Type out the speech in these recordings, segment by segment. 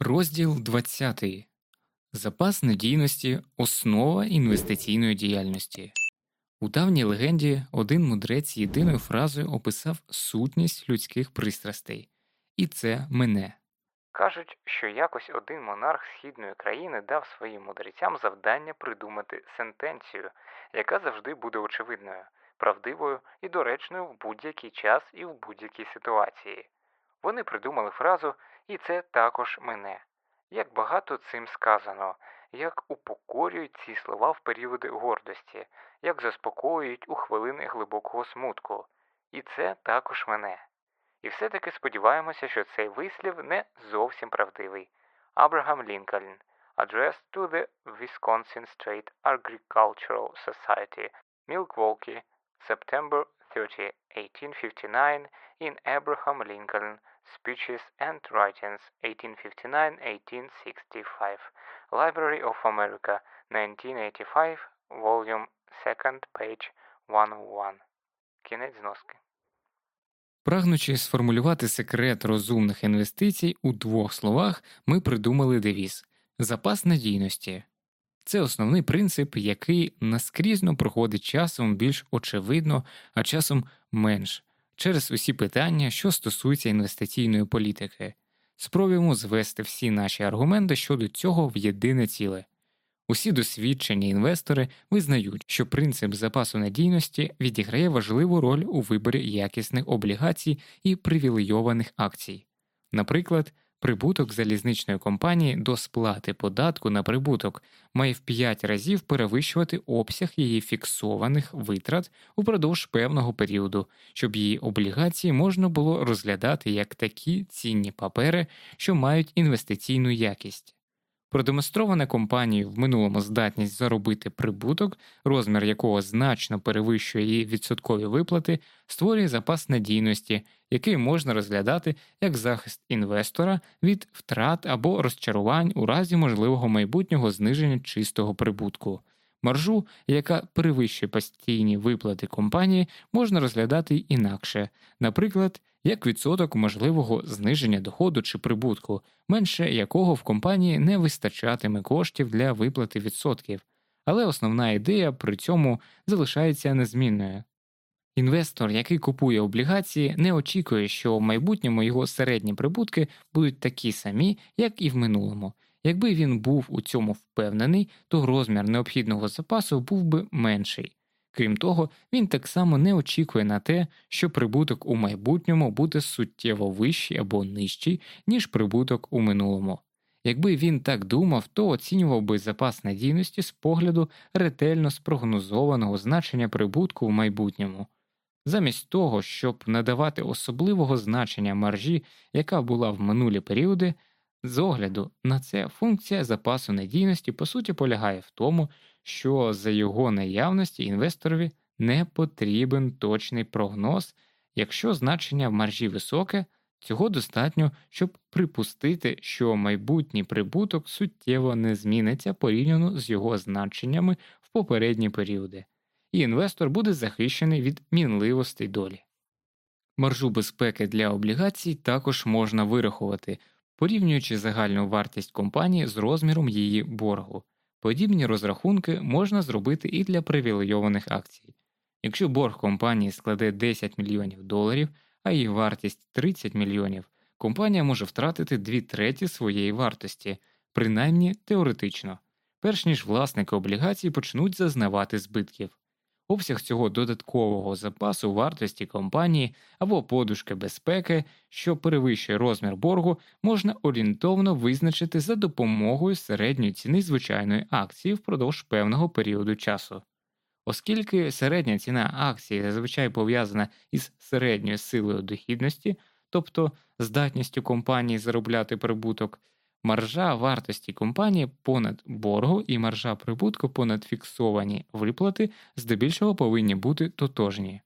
Розділ 20. Запас надійності основа інвестиційної діяльності. У давній легенді один мудрець єдиною фразою описав сутність людських пристрастей, і це мене. Кажуть, що якось один монарх східної країни дав своїм мудрецям завдання придумати сентенцію, яка завжди буде очевидною, правдивою і доречною в будь-який час і в будь-якій ситуації. Вони придумали фразу і це також мене. Як багато цим сказано, як упокорюють ці слова в періоди гордості, як заспокоюють у хвилини глибокого смутку. І це також мене. І все-таки сподіваємося, що цей вислів не зовсім правдивий. Абрахам Лінкольн Address to the Wisconsin State Agricultural Society, Milwaukee, September 30, 1859, in Abraham Lincoln Speeches and Writings 1859-1865, Library of America, 1985, Volume 2, page 101. Кінець зноски. Прагнучи сформулювати секрет розумних інвестицій у двох словах, ми придумали девіз запас надійності. Це основний принцип, який наскрізно проходить часом більш очевидно, а часом менш, через усі питання, що стосуються інвестиційної політики. Спробуємо звести всі наші аргументи щодо цього в єдине ціле. Усі досвідчені інвестори визнають, що принцип запасу надійності відіграє важливу роль у виборі якісних облігацій і привілейованих акцій. Наприклад, Прибуток залізничної компанії до сплати податку на прибуток має в 5 разів перевищувати обсяг її фіксованих витрат упродовж певного періоду, щоб її облігації можна було розглядати як такі цінні папери, що мають інвестиційну якість. Продемонстрована компанією в минулому здатність заробити прибуток, розмір якого значно перевищує її відсоткові виплати, створює запас надійності, який можна розглядати як захист інвестора від втрат або розчарувань у разі можливого майбутнього зниження чистого прибутку. Маржу, яка перевищує постійні виплати компанії, можна розглядати інакше, наприклад, як відсоток можливого зниження доходу чи прибутку, менше якого в компанії не вистачатиме коштів для виплати відсотків, але основна ідея при цьому залишається незмінною. Інвестор, який купує облігації, не очікує, що в майбутньому його середні прибутки будуть такі самі, як і в минулому. Якби він був у цьому впевнений, то розмір необхідного запасу був би менший. Крім того, він так само не очікує на те, що прибуток у майбутньому буде суттєво вищий або нижчий, ніж прибуток у минулому. Якби він так думав, то оцінював би запас надійності з погляду ретельно спрогнозованого значення прибутку в майбутньому. Замість того, щоб надавати особливого значення маржі, яка була в минулі періоди, з огляду на це функція запасу надійності по суті полягає в тому, що за його наявності інвесторові не потрібен точний прогноз, якщо значення в маржі високе, цього достатньо, щоб припустити, що майбутній прибуток суттєво не зміниться порівняно з його значеннями в попередні періоди, і інвестор буде захищений від мінливостей долі. Маржу безпеки для облігацій також можна вирахувати, порівнюючи загальну вартість компанії з розміром її боргу. Подібні розрахунки можна зробити і для привілейованих акцій. Якщо борг компанії складе 10 мільйонів доларів, а її вартість 30 мільйонів, компанія може втратити дві треті своєї вартості, принаймні теоретично, перш ніж власники облігацій почнуть зазнавати збитків. Обсяг цього додаткового запасу вартості компанії або подушки безпеки, що перевищує розмір боргу, можна орієнтовно визначити за допомогою середньої ціни звичайної акції впродовж певного періоду часу. Оскільки середня ціна акції зазвичай пов'язана із середньою силою дохідності, тобто здатністю компанії заробляти прибуток, маржа вартості компанії понад боргу і маржа прибутку понад фіксовані виплати здебільшого повинні бути тотожні.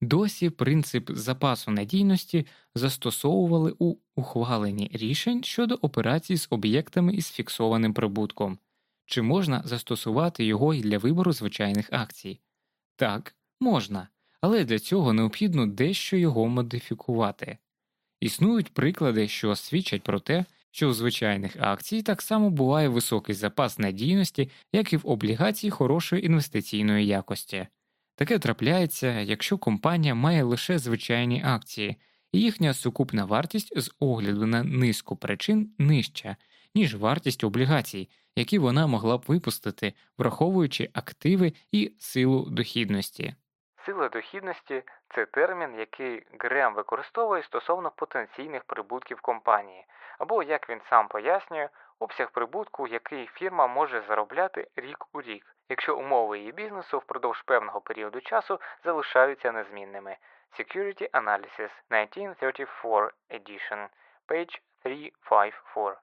Досі принцип запасу надійності застосовували у ухваленні рішень щодо операцій з об'єктами із фіксованим прибутком, чи можна застосувати його і для вибору звичайних акцій? Так, можна, але для цього необхідно дещо його модифікувати. Існують приклади, що свідчать про те, що у звичайних акцій так само буває високий запас надійності, як і в облігації хорошої інвестиційної якості. Таке трапляється, якщо компанія має лише звичайні акції, і їхня сукупна вартість з огляду на низку причин нижча, ніж вартість облігацій, які вона могла б випустити, враховуючи активи і силу дохідності. Сила дохідності це термін, який Грем використовує стосовно потенційних прибутків компанії, або, як він сам пояснює, обсяг прибутку, який фірма може заробляти рік у рік, якщо умови її бізнесу впродовж певного періоду часу залишаються незмінними. Security Analysis 1934 Edition, page 354.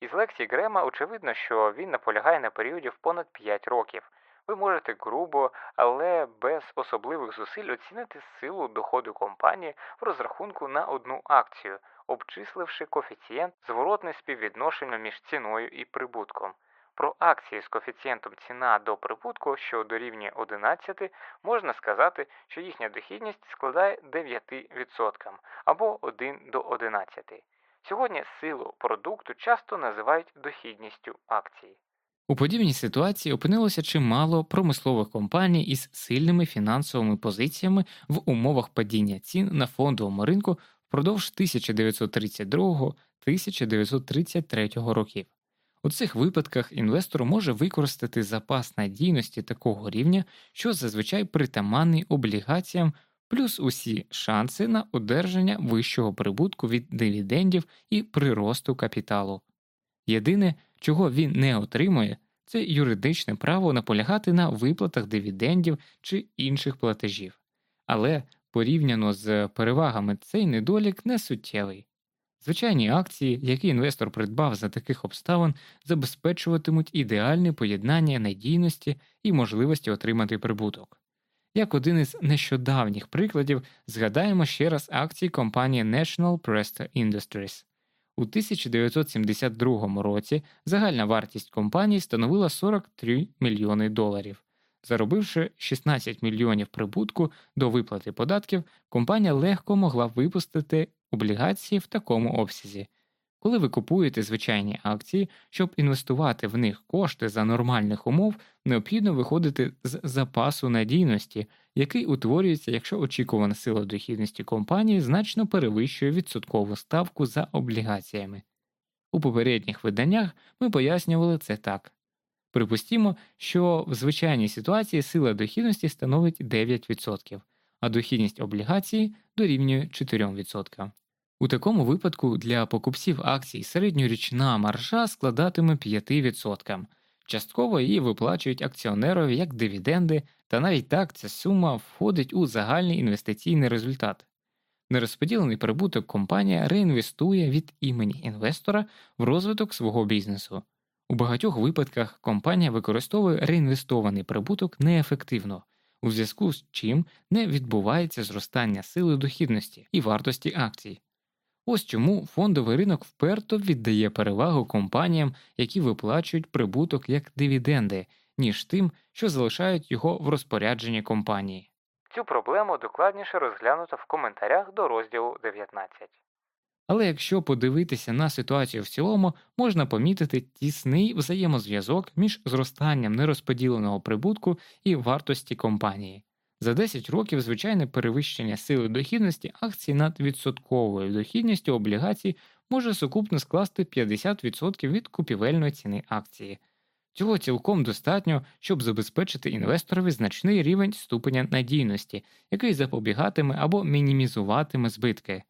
Із лекції Грема очевидно, що він наполягає на періоді в понад 5 років. Ви можете грубо, але без особливих зусиль оцінити силу доходу компанії в розрахунку на одну акцію, обчисливши коефіцієнт зворотне співвідношення між ціною і прибутком. Про акції з коефіцієнтом ціна до прибутку, що дорівнює 11, можна сказати, що їхня дохідність складає 9% або 1 до 11. Сьогодні силу продукту часто називають дохідністю акцій. У подібній ситуації опинилося чимало промислових компаній із сильними фінансовими позиціями в умовах падіння цін на фондовому ринку впродовж 1932-1933 років. У цих випадках інвестор може використати запас надійності такого рівня, що зазвичай притаманний облігаціям, плюс усі шанси на одержання вищого прибутку від дивідендів і приросту капіталу. Єдине, чого він не отримує, це юридичне право наполягати на виплатах дивідендів чи інших платежів. Але порівняно з перевагами цей недолік не суттєвий. Звичайні акції, які інвестор придбав за таких обставин, забезпечуватимуть ідеальне поєднання надійності і можливості отримати прибуток. Як один із нещодавніх прикладів, згадаємо ще раз акції компанії National Presto Industries. У 1972 році загальна вартість компанії становила 43 мільйони доларів. Заробивши 16 мільйонів прибутку до виплати податків, компанія легко могла випустити облігації в такому обсязі. Коли ви купуєте звичайні акції, щоб інвестувати в них кошти за нормальних умов, необхідно виходити з запасу надійності, який утворюється, якщо очікувана сила дохідності компанії значно перевищує відсоткову ставку за облігаціями. У попередніх виданнях ми пояснювали це так. Припустімо, що в звичайній ситуації сила дохідності становить 9%, а дохідність облігації дорівнює 4%. У такому випадку для покупців акцій середньорічна маржа складатиме 5%. Частково її виплачують акціонерові як дивіденди, та навіть так ця сума входить у загальний інвестиційний результат. Нерозподілений прибуток компанія реінвестує від імені інвестора в розвиток свого бізнесу. У багатьох випадках компанія використовує реінвестований прибуток неефективно, у зв'язку з чим не відбувається зростання сили дохідності і вартості акцій. Ось чому фондовий ринок вперто віддає перевагу компаніям, які виплачують прибуток як дивіденди, ніж тим, що залишають його в розпорядженні компанії. Цю проблему докладніше розглянуто в коментарях до розділу 19. Але якщо подивитися на ситуацію в цілому, можна помітити тісний взаємозв'язок між зростанням нерозподіленого прибутку і вартості компанії. За 10 років звичайне перевищення сили дохідності акцій над відсотковою дохідністю облігацій може сукупно скласти 50% від купівельної ціни акції. Цього цілком достатньо, щоб забезпечити інвесторові значний рівень ступеня надійності, який запобігатиме або мінімізуватиме збитки.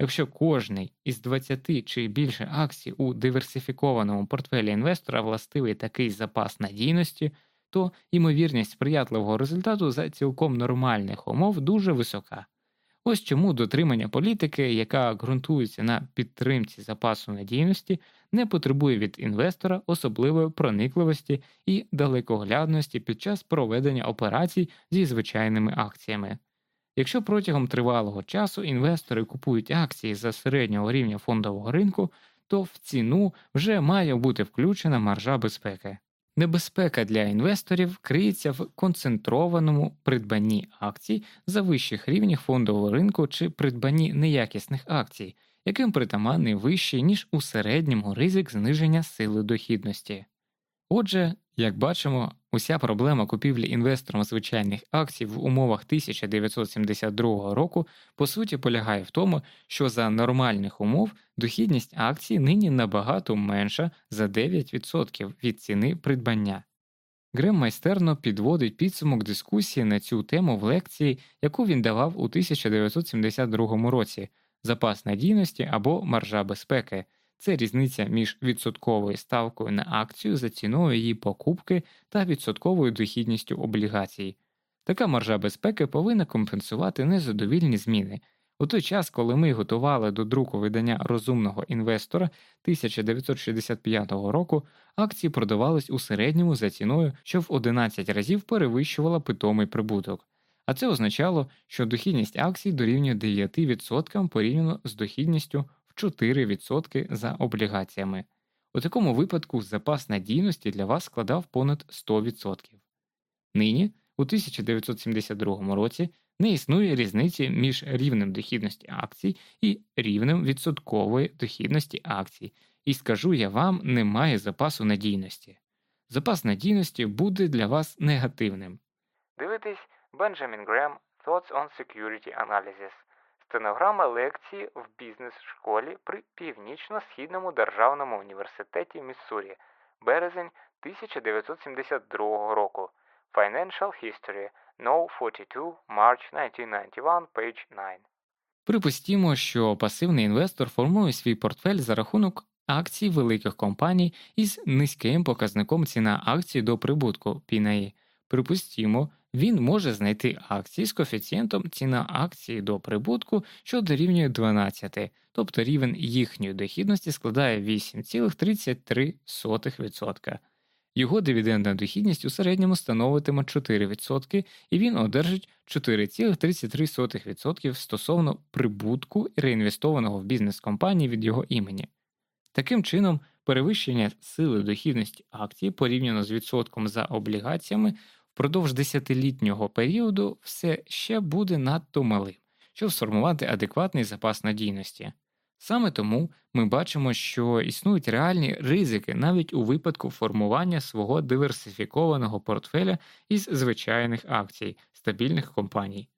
Якщо кожний із 20 чи більше акцій у диверсифікованому портфелі інвестора властивий такий запас надійності, то ймовірність сприятливого результату за цілком нормальних умов дуже висока. Ось чому дотримання політики, яка ґрунтується на підтримці запасу надійності, не потребує від інвестора особливої проникливості і далекоглядності під час проведення операцій зі звичайними акціями. Якщо протягом тривалого часу інвестори купують акції за середнього рівня фондового ринку, то в ціну вже має бути включена маржа безпеки. Небезпека для інвесторів криється в концентрованому придбанні акцій за вищих рівнів фондового ринку чи придбанні неякісних акцій, яким притаманний вищий, ніж у середньому ризик зниження сили дохідності. Отже, як бачимо, уся проблема купівлі інвестором звичайних акцій в умовах 1972 року по суті полягає в тому, що за нормальних умов дохідність акцій нині набагато менша за 9% від ціни придбання. Грем майстерно підводить підсумок дискусії на цю тему в лекції, яку він давав у 1972 році запас надійності або маржа безпеки. Це різниця між відсотковою ставкою на акцію за ціною її покупки та відсотковою дохідністю облігацій. Така маржа безпеки повинна компенсувати незадовільні зміни. У той час, коли ми готували до друку видання розумного інвестора 1965 року, акції продавались у середньому за ціною, що в 11 разів перевищувала питомий прибуток. А це означало, що дохідність акцій дорівнює 9% порівняно з дохідністю 4% за облігаціями. У такому випадку запас надійності для вас складав понад 100%. Нині, у 1972 році, не існує різниці між рівнем дохідності акцій і рівнем відсоткової дохідності акцій, і скажу я вам, немає запасу надійності. Запас надійності буде для вас негативним. Дивитись Benjamin Graham Thoughts on Security Analysis Стенограма лекції в бізнес-школі при Північно-Східному державному університеті Міссурі, березень 1972 року. Financial History, No 42, March 1991, page 9. Припустімо, що пасивний інвестор формує свій портфель за рахунок акцій великих компаній із низьким показником ціна акції до прибутку P/E. Припустімо, він може знайти акції з коефіцієнтом ціна акції до прибутку, що дорівнює 12, тобто рівень їхньої дохідності складає 8,33%. Його дивідендна дохідність у середньому становитиме 4%, і він одержить 4,33% стосовно прибутку реінвестованого в бізнес компанії від його імені. Таким чином, перевищення сили дохідності акції порівняно з відсотком за облігаціями впродовж десятилітнього періоду все ще буде надто малим, щоб сформувати адекватний запас надійності. Саме тому ми бачимо, що існують реальні ризики навіть у випадку формування свого диверсифікованого портфеля із звичайних акцій стабільних компаній.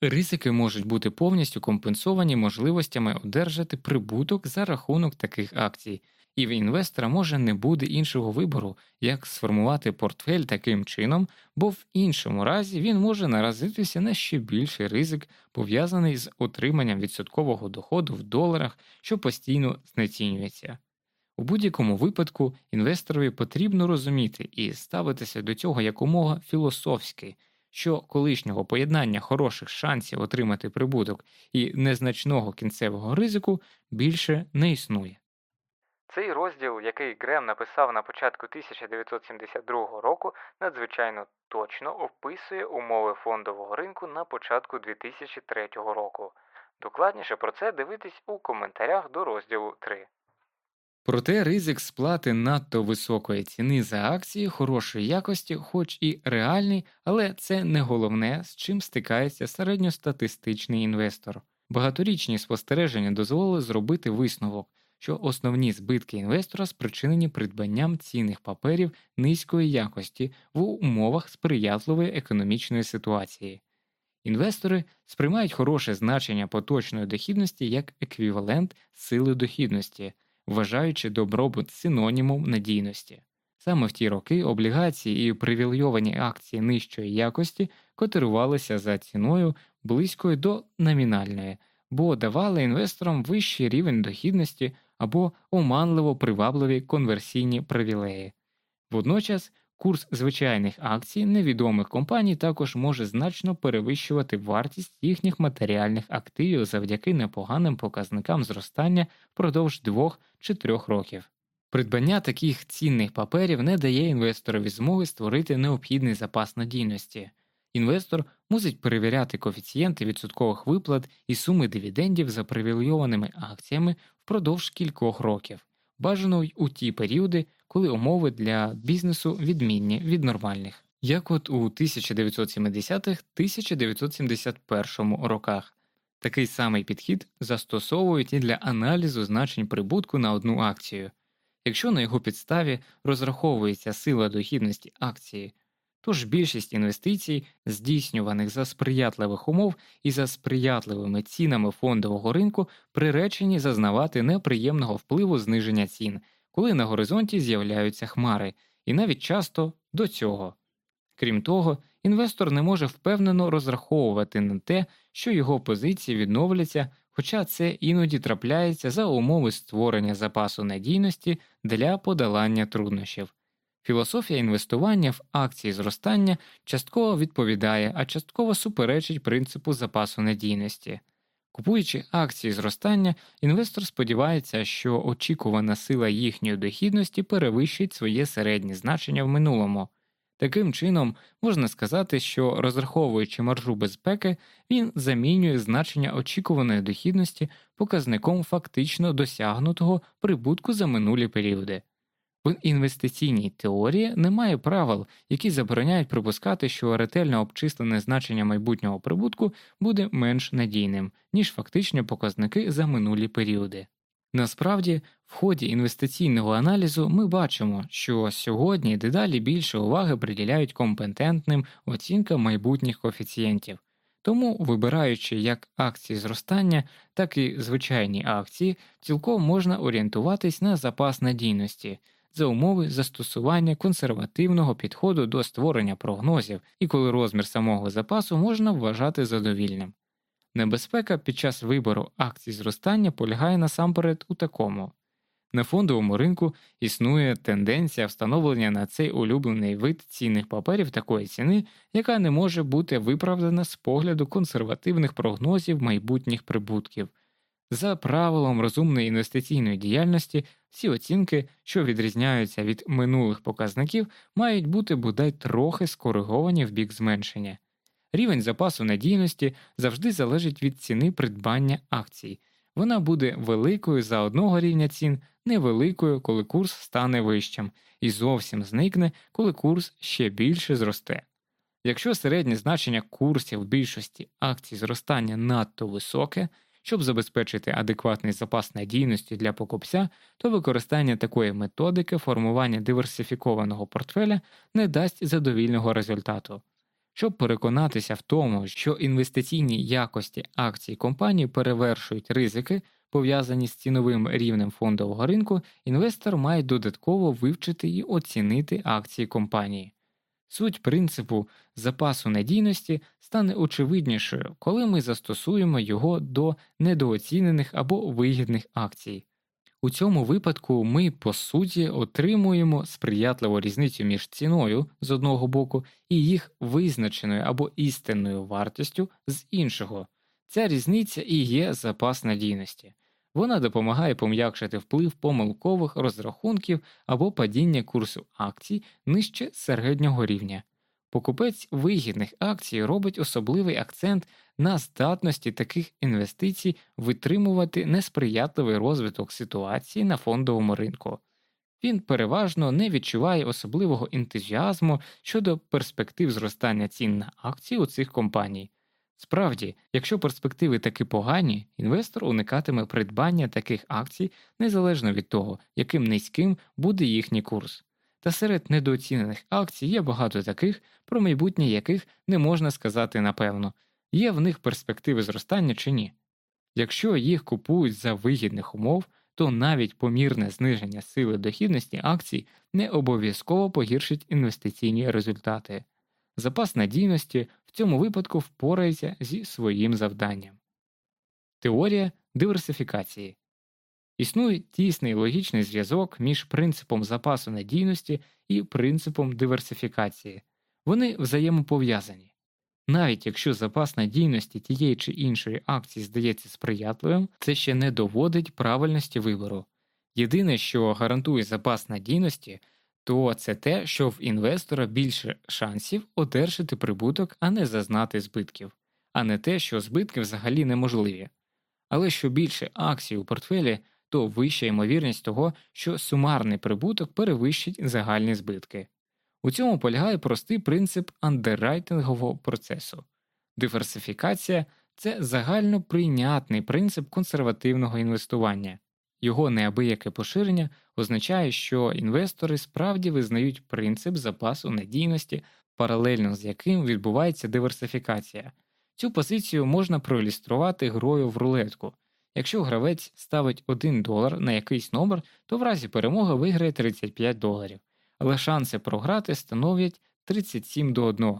Ризики можуть бути повністю компенсовані можливостями одержати прибуток за рахунок таких акцій, і в інвестора може не буде іншого вибору, як сформувати портфель таким чином, бо в іншому разі він може наразитися на ще більший ризик, пов'язаний з отриманням відсоткового доходу в доларах, що постійно знецінюється. У будь-якому випадку інвесторові потрібно розуміти і ставитися до цього якомога філософськи, що колишнього поєднання хороших шансів отримати прибуток і незначного кінцевого ризику більше не існує. Цей розділ, який Грем написав на початку 1972 року, надзвичайно точно описує умови фондового ринку на початку 2003 року. Докладніше про це дивитись у коментарях до розділу 3. Проте ризик сплати надто високої ціни за акції хорошої якості, хоч і реальний, але це не головне, з чим стикається середньостатистичний інвестор. Багаторічні спостереження дозволили зробити висновок що основні збитки інвестора спричинені придбанням цінних паперів низької якості в умовах сприятливої економічної ситуації. Інвестори сприймають хороше значення поточної дохідності як еквівалент сили дохідності, вважаючи добробут синонімом надійності. Саме в ті роки облігації і привілейовані акції нижчої якості котирувалися за ціною близькою до номінальної, бо давали інвесторам вищий рівень дохідності або оманливо привабливі конверсійні привілеї. Водночас курс звичайних акцій невідомих компаній також може значно перевищувати вартість їхніх матеріальних активів завдяки непоганим показникам зростання впродовж двох чи трьох років. Придбання таких цінних паперів не дає інвесторові змоги створити необхідний запас надійності. Інвестор мусить перевіряти коефіцієнти відсоткових виплат і суми дивідендів за привілейованими акціями впродовж кількох років, бажано й у ті періоди, коли умови для бізнесу відмінні від нормальних, як от у 1970-1971 роках. Такий самий підхід застосовують і для аналізу значень прибутку на одну акцію. Якщо на його підставі розраховується сила дохідності акції, тож більшість інвестицій, здійснюваних за сприятливих умов і за сприятливими цінами фондового ринку, приречені зазнавати неприємного впливу зниження цін, коли на горизонті з'являються хмари, і навіть часто до цього. Крім того, інвестор не може впевнено розраховувати на те, що його позиції відновляться, хоча це іноді трапляється за умови створення запасу надійності для подолання труднощів. Філософія інвестування в акції зростання частково відповідає, а частково суперечить принципу запасу надійності. Купуючи акції зростання, інвестор сподівається, що очікувана сила їхньої дохідності перевищить своє середнє значення в минулому. Таким чином, можна сказати, що розраховуючи маржу безпеки, він замінює значення очікуваної дохідності показником фактично досягнутого прибутку за минулі періоди. В інвестиційній теорії немає правил, які забороняють припускати, що ретельно обчислене значення майбутнього прибутку буде менш надійним, ніж фактичні показники за минулі періоди. Насправді, в ході інвестиційного аналізу ми бачимо, що сьогодні дедалі більше уваги приділяють компетентним оцінкам майбутніх коефіцієнтів, тому, вибираючи як акції зростання, так і звичайні акції, цілком можна орієнтуватись на запас надійності за умови застосування консервативного підходу до створення прогнозів і коли розмір самого запасу можна вважати задовільним. Небезпека під час вибору акцій зростання полягає насамперед у такому. На фондовому ринку існує тенденція встановлення на цей улюблений вид цінних паперів такої ціни, яка не може бути виправдана з погляду консервативних прогнозів майбутніх прибутків. За правилом розумної інвестиційної діяльності, всі оцінки, що відрізняються від минулих показників, мають бути бодай трохи скориговані в бік зменшення. Рівень запасу надійності завжди залежить від ціни придбання акцій. Вона буде великою за одного рівня цін, невеликою, коли курс стане вищим, і зовсім зникне, коли курс ще більше зросте. Якщо середнє значення курсів більшості акцій зростання надто високе, щоб забезпечити адекватний запас надійності для покупця, то використання такої методики формування диверсифікованого портфеля не дасть задовільного результату. Щоб переконатися в тому, що інвестиційні якості акцій компанії перевершують ризики, пов'язані з ціновим рівнем фондового ринку, інвестор має додатково вивчити і оцінити акції компанії. Суть принципу запасу надійності стане очевиднішою, коли ми застосуємо його до недооцінених або вигідних акцій. У цьому випадку ми, по суті, отримуємо сприятливу різницю між ціною з одного боку і їх визначеною або істинною вартістю з іншого. Ця різниця і є запас надійності. Вона допомагає пом'якшити вплив помилкових розрахунків або падіння курсу акцій нижче середнього рівня. Покупець вигідних акцій робить особливий акцент на здатності таких інвестицій витримувати несприятливий розвиток ситуації на фондовому ринку. Він переважно не відчуває особливого ентузіазму щодо перспектив зростання цін на акції у цих компаній. Справді, якщо перспективи таки погані, інвестор уникатиме придбання таких акцій незалежно від того, яким низьким буде їхній курс. Та серед недооцінених акцій є багато таких, про майбутнє яких не можна сказати напевно, є в них перспективи зростання чи ні. Якщо їх купують за вигідних умов, то навіть помірне зниження сили дохідності акцій не обов'язково погіршить інвестиційні результати. Запас надійності в цьому випадку впорається зі своїм завданням. Теорія диверсифікації Існує тісний логічний зв'язок між принципом запасу надійності і принципом диверсифікації, вони взаємопов'язані. Навіть якщо запас надійності тієї чи іншої акції здається сприятливим, це ще не доводить правильності вибору. Єдине, що гарантує запас надійності, то це те, що в інвестора більше шансів одержати прибуток, а не зазнати збитків, а не те, що збитки взагалі неможливі. Але що більше акцій у портфелі, то вища ймовірність того, що сумарний прибуток перевищить загальні збитки. У цьому полягає простий принцип андеррайтингового процесу. Диверсифікація це загально прийнятний принцип консервативного інвестування. Його неабияке поширення означає, що інвестори справді визнають принцип запасу надійності, паралельно з яким відбувається диверсифікація. Цю позицію можна проілюструвати грою в рулетку. Якщо гравець ставить 1 долар на якийсь номер, то в разі перемоги виграє 35 доларів, але шанси програти становлять 37 до 1.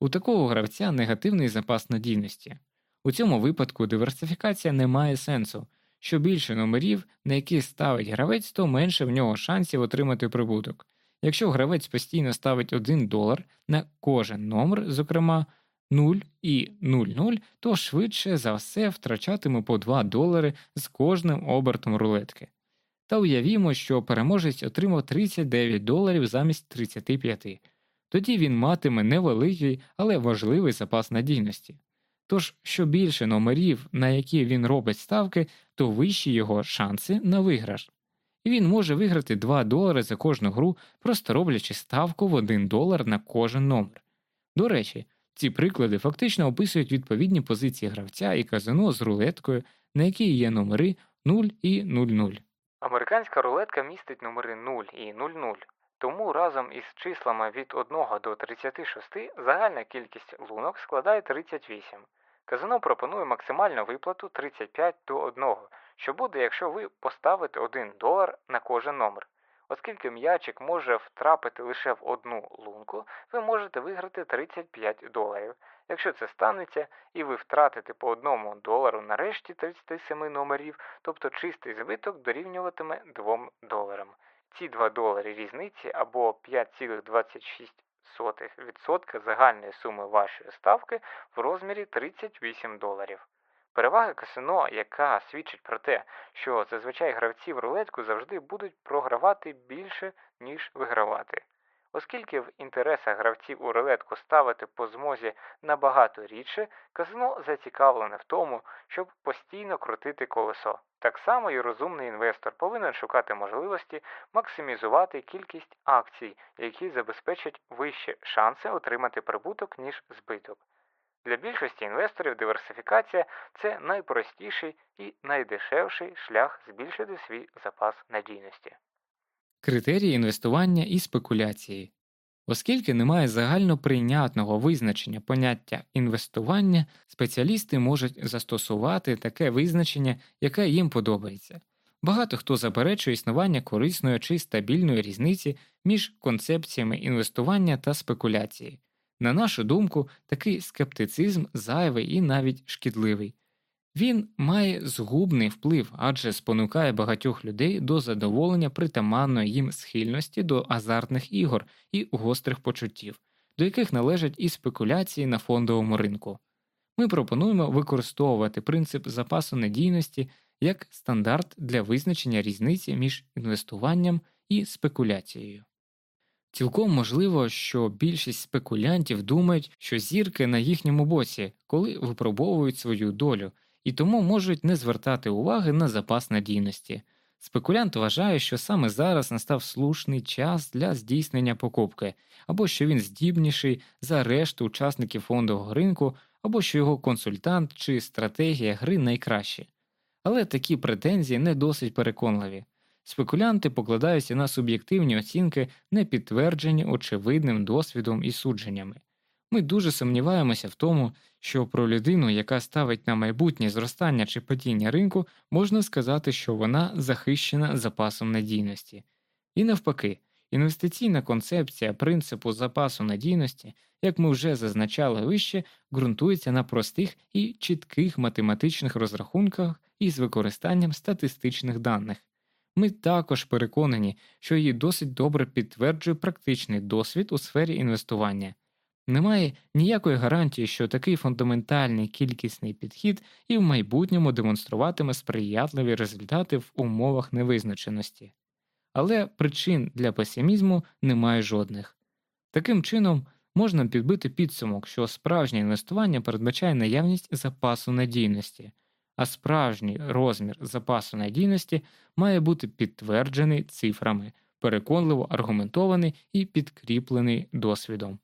У такого гравця негативний запас надійності. У цьому випадку диверсифікація не має сенсу. Що більше номерів, на які ставить гравець, то менше в нього шансів отримати прибуток. Якщо гравець постійно ставить 1 долар на кожен номер, зокрема 0 і 0,0, то швидше за все втрачатиме по 2 долари з кожним обертом рулетки. Та уявімо, що переможець отримав 39 доларів замість 35, тоді він матиме невеликий, але важливий запас надійності. Тож, що більше номерів, на які він робить ставки, то вищі його шанси на виграш. Він може виграти 2 долари за кожну гру, просто роблячи ставку в 1 долар на кожен номер. До речі, ці приклади фактично описують відповідні позиції гравця і казино з рулеткою, на якій є номери 0 і 00. Американська рулетка містить номери 0 і 00, тому разом із числами від 1 до 36 загальна кількість лунок складає 38. Казино пропонує максимальну виплату 35 до 1, що буде, якщо ви поставите 1 долар на кожен номер. Оскільки м'ячик може втрапити лише в одну лунку, ви можете виграти 35 доларів. Якщо це станеться і ви втратите по одному долару на решті 37 номерів, тобто чистий збиток дорівнюватиме 2 доларам. Ці 2 долари різниці або 5,26% загальної суми вашої ставки в розмірі 38 доларів. Перевага Касино, яка свідчить про те, що зазвичай гравці в рулетку завжди будуть програвати більше, ніж вигравати. Оскільки в інтересах гравців у рулетку ставити по змозі набагато рідше, казино зацікавлене в тому, щоб постійно крутити колесо. Так само і розумний інвестор повинен шукати можливості максимізувати кількість акцій, які забезпечать вищі шанси отримати прибуток, ніж збиток. Для більшості інвесторів диверсифікація це найпростіший і найдешевший шлях збільшити свій запас надійності. Критерії інвестування і спекуляції. Оскільки немає загально прийнятного визначення поняття інвестування, спеціалісти можуть застосувати таке визначення, яке їм подобається. Багато хто заперечує існування корисної чи стабільної різниці між концепціями інвестування та спекуляції. На нашу думку, такий скептицизм зайвий і навіть шкідливий. Він має згубний вплив, адже спонукає багатьох людей до задоволення притаманної їм схильності до азартних ігор і гострих почуттів, до яких належать і спекуляції на фондовому ринку. Ми пропонуємо використовувати принцип запасу надійності як стандарт для визначення різниці між інвестуванням і спекуляцією. Цілком можливо, що більшість спекулянтів думають, що зірки на їхньому боці, коли випробовують свою долю, і тому можуть не звертати уваги на запас надійності. Спекулянт вважає, що саме зараз настав слушний час для здійснення покупки, або що він здібніший за решту учасників фондового ринку, або що його консультант чи стратегія гри найкращі. Але такі претензії не досить переконливі. Спекулянти покладаються на суб'єктивні оцінки, не підтверджені очевидним досвідом і судженнями. Ми дуже сумніваємося в тому, що про людину, яка ставить на майбутнє зростання чи падіння ринку, можна сказати, що вона захищена запасом надійності. І навпаки, інвестиційна концепція принципу запасу надійності, як ми вже зазначали вище, ґрунтується на простих і чітких математичних розрахунках із використанням статистичних даних. Ми також переконані, що її досить добре підтверджує практичний досвід у сфері інвестування. Немає ніякої гарантії, що такий фундаментальний кількісний підхід і в майбутньому демонструватиме сприятливі результати в умовах невизначеності, але причин для песимізму немає жодних. Таким чином, можна підбити підсумок, що справжнє інвестування передбачає наявність запасу надійності а справжній розмір запасу надійності має бути підтверджений цифрами, переконливо аргументований і підкріплений досвідом.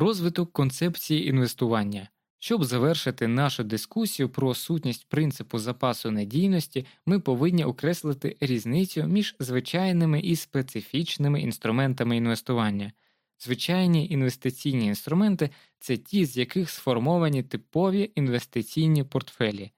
Розвиток концепції інвестування. Щоб завершити нашу дискусію про сутність принципу запасу надійності, ми повинні окреслити різницю між звичайними і специфічними інструментами інвестування. Звичайні інвестиційні інструменти це ті, з яких сформовані типові інвестиційні портфелі.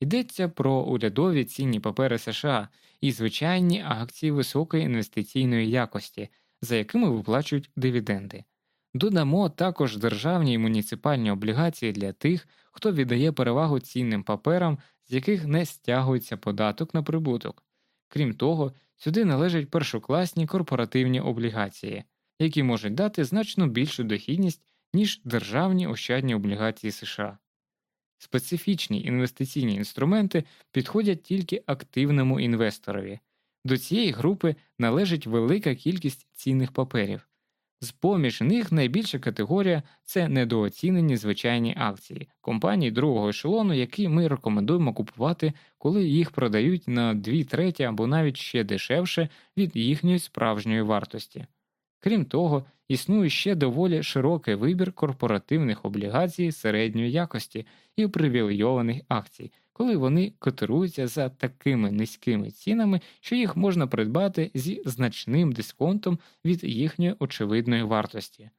Йдеться про урядові цінні папери США і звичайні акції високої інвестиційної якості, за якими виплачують дивіденди. Додамо також державні і муніципальні облігації для тих, хто віддає перевагу цінним паперам, з яких не стягується податок на прибуток. Крім того, сюди належать першокласні корпоративні облігації, які можуть дати значно більшу дохідність, ніж державні ощадні облігації США. Специфічні інвестиційні інструменти підходять тільки активному інвесторові. До цієї групи належить велика кількість цінних паперів. З поміж них найбільша категорія це недооцінені звичайні акції компаній другого ешелону, які ми рекомендуємо купувати, коли їх продають на 2 треті або навіть ще дешевше від їхньої справжньої вартості. Крім того, існує ще доволі широкий вибір корпоративних облігацій середньої якості і привілейованих акцій, коли вони котируються за такими низькими цінами, що їх можна придбати зі значним дисконтом від їхньої очевидної вартості.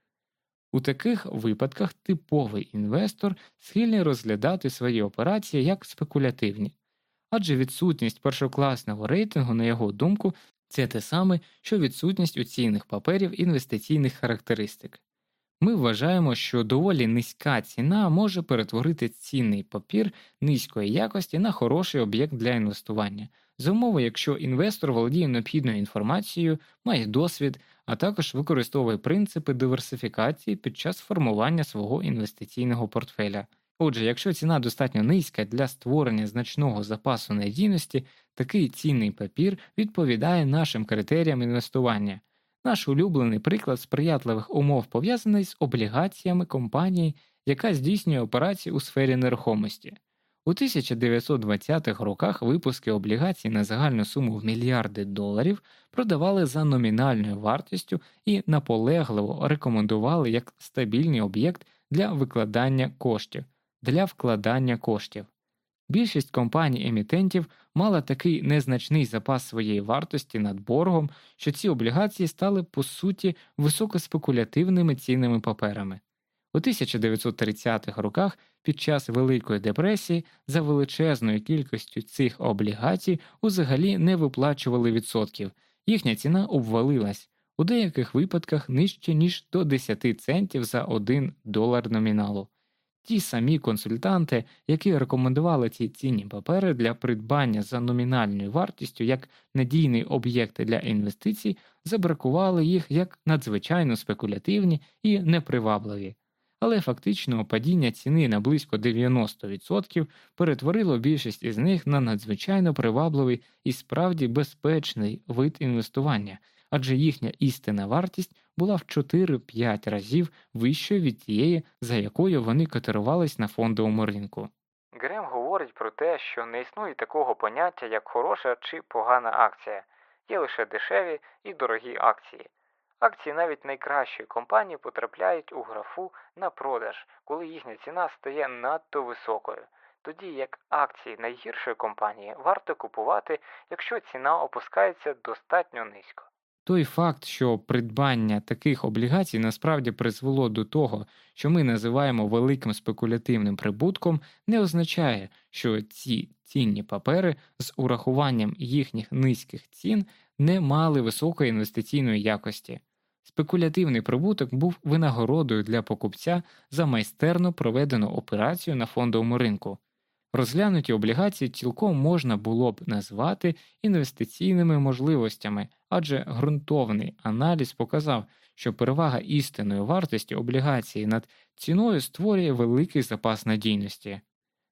У таких випадках типовий інвестор схильний розглядати свої операції як спекулятивні, адже відсутність першокласного рейтингу, на його думку, це те саме, що відсутність у цінних паперів інвестиційних характеристик. Ми вважаємо, що доволі низька ціна може перетворити цінний папір низької якості на хороший об'єкт для інвестування, за умови, якщо інвестор володіє необхідною інформацією, має досвід, а також використовує принципи диверсифікації під час формування свого інвестиційного портфеля. Отже, якщо ціна достатньо низька для створення значного запасу надійності, такий цінний папір відповідає нашим критеріям інвестування. Наш улюблений приклад сприятливих умов пов'язаний з облігаціями компанії, яка здійснює операції у сфері нерухомості. У 1920-х роках випуски облігацій на загальну суму в мільярди доларів продавали за номінальною вартістю і наполегливо рекомендували як стабільний об'єкт для викладання коштів, для вкладання коштів. Більшість компаній-емітентів мала такий незначний запас своєї вартості над боргом, що ці облігації стали по суті високоспекулятивними цінними паперами. У 1930-х роках під час Великої депресії за величезною кількістю цих облігацій взагалі не виплачували відсотків, їхня ціна обвалилась, у деяких випадках нижче ніж до 10 центів за 1 долар номіналу. Ті самі консультанти, які рекомендували ці цінні папери для придбання за номінальною вартістю як надійний об'єкт для інвестицій, забракували їх як надзвичайно спекулятивні і непривабливі. Але фактично падіння ціни на близько 90% перетворило більшість із них на надзвичайно привабливий і справді безпечний вид інвестування, адже їхня істинна вартість була в 4-5 разів вищою від тієї, за якою вони котирувались на фондовому ринку. Грем говорить про те, що не існує такого поняття, як хороша чи погана акція, є лише дешеві і дорогі акції. Акції навіть найкращої компанії потрапляють у графу на продаж, коли їхня ціна стає надто високою, тоді як акції найгіршої компанії варто купувати, якщо ціна опускається достатньо низько. Той факт, що придбання таких облігацій насправді призвело до того, що ми називаємо великим спекулятивним прибутком, не означає, що ці цінні папери з урахуванням їхніх низьких цін не мали високої інвестиційної якості. Спекулятивний прибуток був винагородою для покупця за майстерно проведену операцію на фондовому ринку. Розглянуті облігації цілком можна було б назвати інвестиційними можливостями, адже ґрунтовний аналіз показав, що перевага істинної вартості облігації над ціною створює великий запас надійності.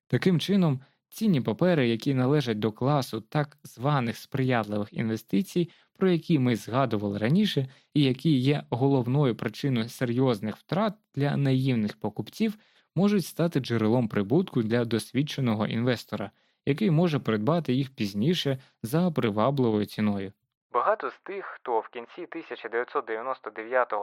Таким чином, цінні папери, які належать до класу так званих сприятливих інвестицій, про які ми згадували раніше, і які є головною причиною серйозних втрат для наївних покупців можуть стати джерелом прибутку для досвідченого інвестора, який може придбати їх пізніше за привабливою ціною. Багато з тих, хто в кінці 1999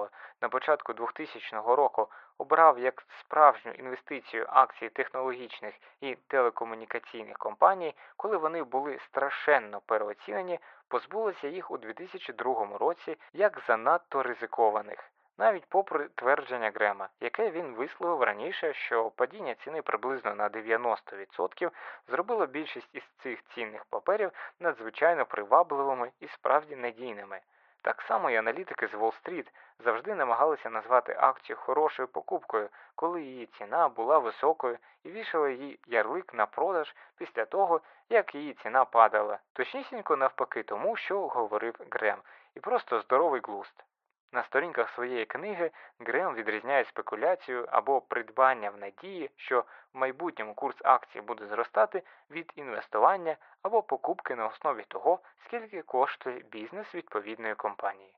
на початку 2000 року обрав як справжню інвестицію акції технологічних і телекомунікаційних компаній, коли вони були страшенно переоцінені, позбулися їх у 2002 році як занадто ризикованих навіть попри твердження Грема, яке він висловив раніше, що падіння ціни приблизно на 90% зробило більшість із цих цінних паперів надзвичайно привабливими і справді надійними. Так само і аналітики з Уолл-стріт завжди намагалися назвати акцію хорошою покупкою, коли її ціна була високою і вішали її ярлик на продаж після того, як її ціна падала, точнісінько навпаки тому, що говорив Грем, і просто здоровий глузд. На сторінках своєї книги Грем відрізняє спекуляцію або придбання в надії, що в майбутньому курс акцій буде зростати від інвестування або покупки на основі того, скільки коштує бізнес відповідної компанії.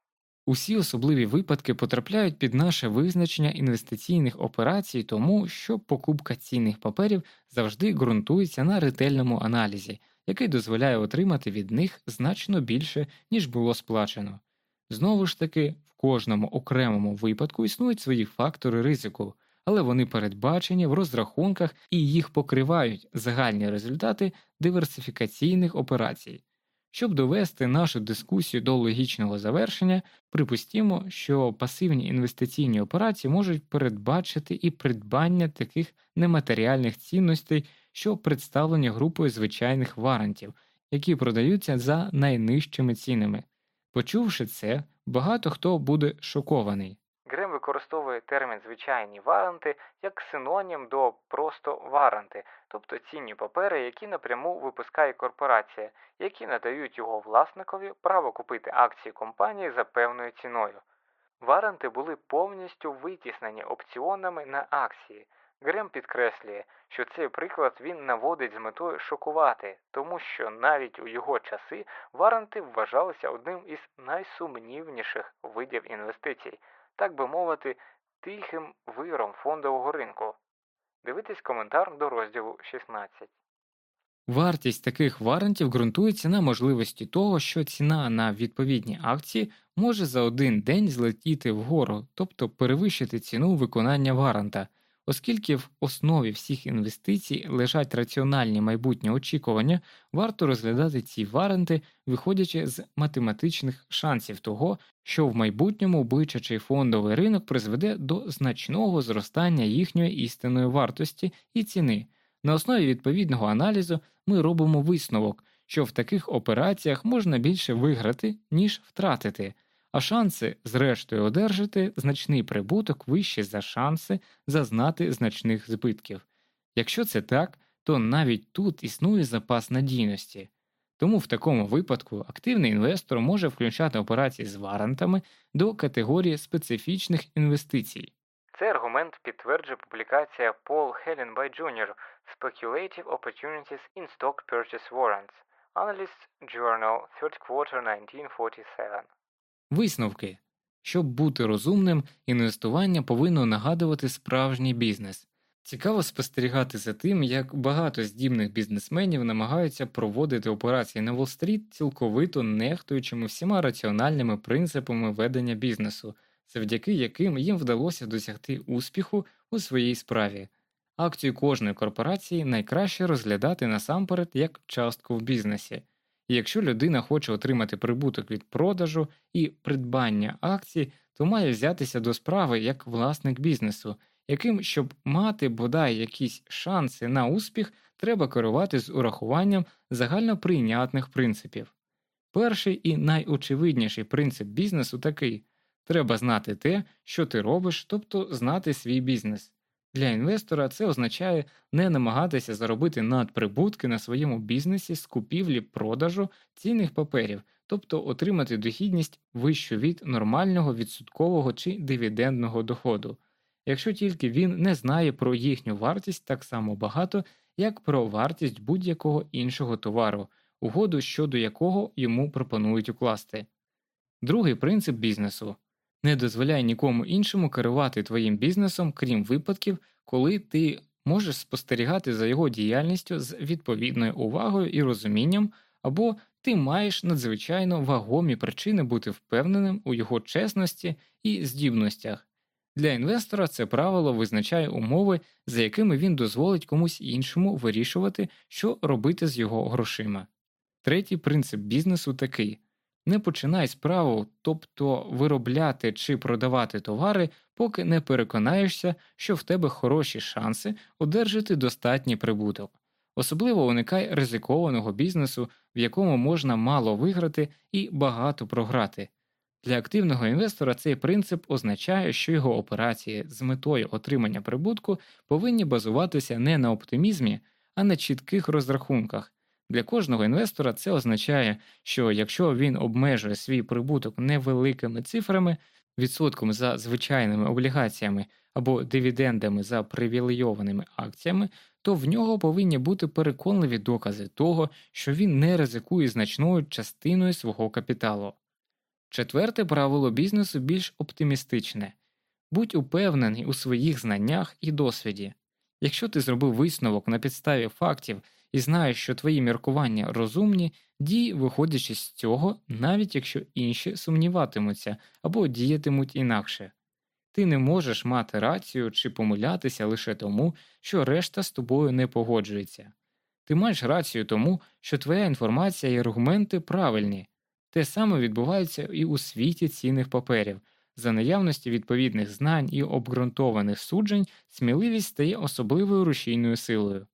Усі особливі випадки потрапляють під наше визначення інвестиційних операцій, тому що покупка цінних паперів завжди ґрунтується на ретельному аналізі, який дозволяє отримати від них значно більше, ніж було сплачено. Знову ж таки, в кожному окремому випадку існують свої фактори ризику, але вони передбачені в розрахунках і їх покривають загальні результати диверсифікаційних операцій. Щоб довести нашу дискусію до логічного завершення, припустімо, що пасивні інвестиційні операції можуть передбачити і придбання таких нематеріальних цінностей, що представлені групою звичайних варантів, які продаються за найнижчими цінами. Почувши це, багато хто буде шокований. Грем використовує термін звичайні варанти як синонім до просто варанти, тобто цінні папери, які напряму випускає корпорація, які надають його власникові право купити акції компанії за певною ціною. Варанти були повністю витіснені опціонами на акції. Грем підкреслює, що цей приклад він наводить з метою шокувати, тому що навіть у його часи варанти вважалися одним із найсумнівніших видів інвестицій, так би мовити, тихим виром фондового ринку. Дивитись коментар до розділу 16. Вартість таких варантів ґрунтується на можливості того, що ціна на відповідні акції може за один день злетіти вгору, тобто перевищити ціну виконання варанта. Оскільки в основі всіх інвестицій лежать раціональні майбутні очікування, варто розглядати ці варенти, виходячи з математичних шансів того, що в майбутньому бичачий фондовий ринок призведе до значного зростання їхньої істинної вартості і ціни. На основі відповідного аналізу ми робимо висновок, що в таких операціях можна більше виграти, ніж втратити а шанси, зрештою, одержати значний прибуток вищі за шанси зазнати значних збитків. Якщо це так, то навіть тут існує запас надійності. Тому в такому випадку активний інвестор може включати операції з варантами до категорії специфічних інвестицій. Цей аргумент підтверджує публікація Paul Hellenby Jr. Speculative Opportunities in Stock Purchase Warrants, Analyst Journal, 3rd Quarter 1947. Висновки щоб бути розумним, інвестування повинно нагадувати справжній бізнес. Цікаво спостерігати за тим, як багато здібних бізнесменів намагаються проводити операції на Уолл-стріт, цілковито нехтуючими всіма раціональними принципами ведення бізнесу, завдяки яким їм вдалося досягти успіху у своїй справі. Акцію кожної корпорації найкраще розглядати насамперед як частку в бізнесі. Якщо людина хоче отримати прибуток від продажу і придбання акцій, то має взятися до справи як власник бізнесу, яким, щоб мати бодай якісь шанси на успіх, треба керувати з урахуванням загальноприйнятних принципів. Перший і найочевидніший принцип бізнесу такий треба знати те, що ти робиш, тобто знати свій бізнес. Для інвестора це означає не намагатися заробити надприбутки на своєму бізнесі з купівлі продажу цінних паперів, тобто отримати дохідність вищу від нормального відсоткового чи дивідендного доходу, якщо тільки він не знає про їхню вартість так само багато, як про вартість будь-якого іншого товару, угоду щодо якого йому пропонують укласти. Другий принцип бізнесу не дозволяй нікому іншому керувати твоїм бізнесом, крім випадків, коли ти можеш спостерігати за його діяльністю з відповідною увагою і розумінням, або ти маєш надзвичайно вагомі причини бути впевненим у його чесності і здібностях. Для інвестора це правило визначає умови, за якими він дозволить комусь іншому вирішувати, що робити з його грошима. Третій принцип бізнесу такий не починай справу, тобто виробляти чи продавати товари, поки не переконаєшся, що в тебе хороші шанси одержати достатній прибуток. Особливо уникай ризикованого бізнесу, в якому можна мало виграти і багато програти. Для активного інвестора цей принцип означає, що його операції з метою отримання прибутку повинні базуватися не на оптимізмі, а на чітких розрахунках. Для кожного інвестора це означає, що якщо він обмежує свій прибуток невеликими цифрами, відсотком за звичайними облігаціями або дивідендами за привілейованими акціями, то в нього повинні бути переконливі докази того, що він не ризикує значною частиною свого капіталу. Четверте правило бізнесу більш оптимістичне будь упевнений у своїх знаннях і досвіді. Якщо ти зробив висновок на підставі фактів і знаєш, що твої міркування розумні, дій, виходячи з цього, навіть якщо інші сумніватимуться або діятимуть інакше. Ти не можеш мати рацію чи помилятися лише тому, що решта з тобою не погоджується. Ти маєш рацію тому, що твоя інформація і аргументи правильні, те саме відбувається і у світі цінних паперів. За наявності відповідних знань і обґрунтованих суджень, сміливість стає особливою рушійною силою.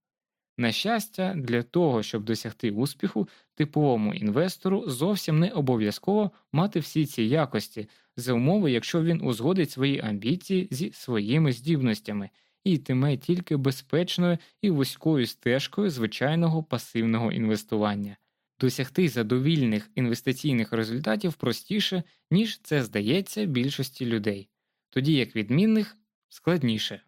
На щастя, для того, щоб досягти успіху, типовому інвестору зовсім не обов'язково мати всі ці якості, за умови, якщо він узгодить свої амбіції зі своїми здібностями і йтиме тільки безпечною і вузькою стежкою звичайного пасивного інвестування. Досягти задовільних інвестиційних результатів простіше, ніж це здається більшості людей, тоді як відмінних складніше.